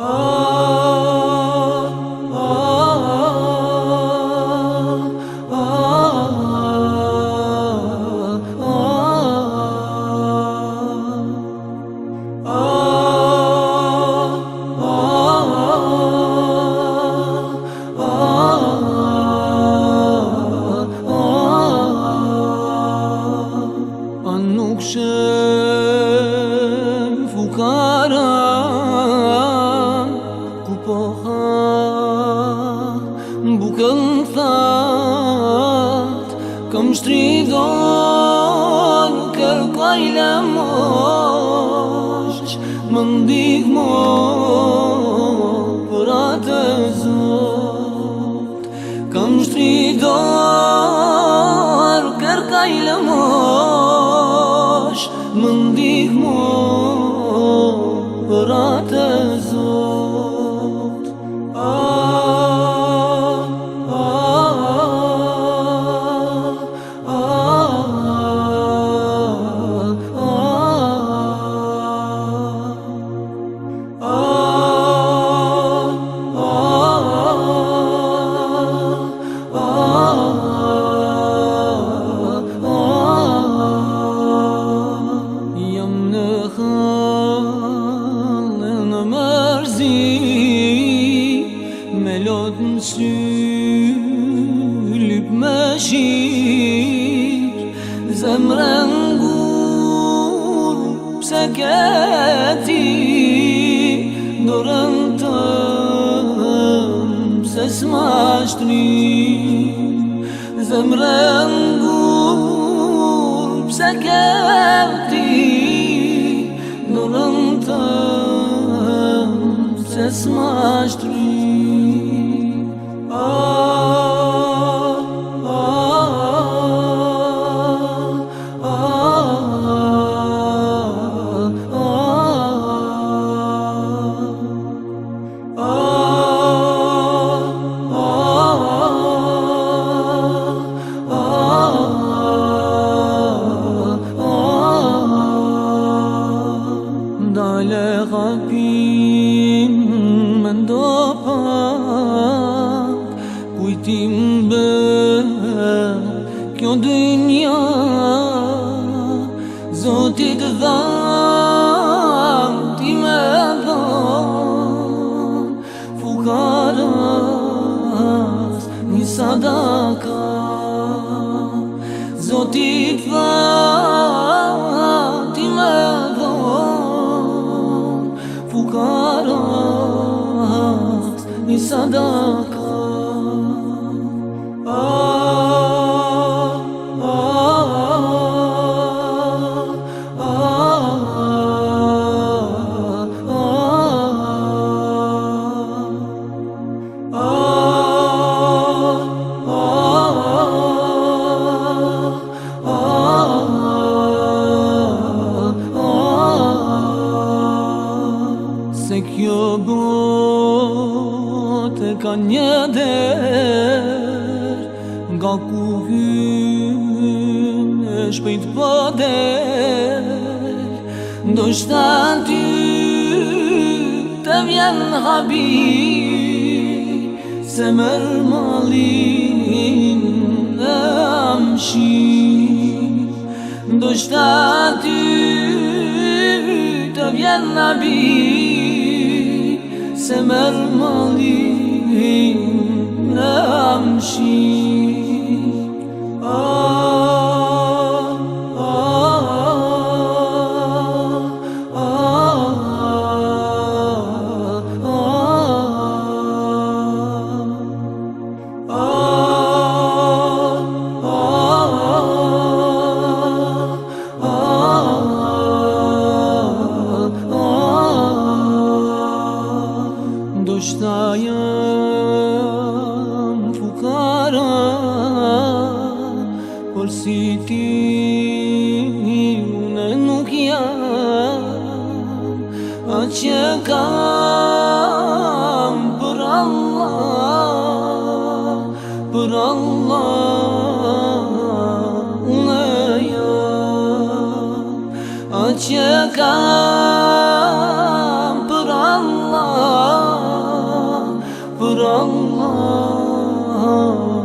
Oh. ha, bukën thët Këm shtridon kërkoj lë mosh Më ndihmo për atër Lëpë me shirë Zemre n'gur pës e këti Do të pës smashtri Zemre n'gur pës e këti të pës smashtri Kjo dynja Zotit dham Ti me dham Fukaras Një sadaka Zotit dham Ti me dham Fukaras Një sadaka kjo botë ka një derë Nga ku hynë e shpejt përderë po Do shta ty të vjen habi Se mërë malin e amshin Do shta ty të vjen habi melt ndoshta jam fukara Por si ti une nuk jam A që kam për Allah Për Allah une jam A që kam olur Allah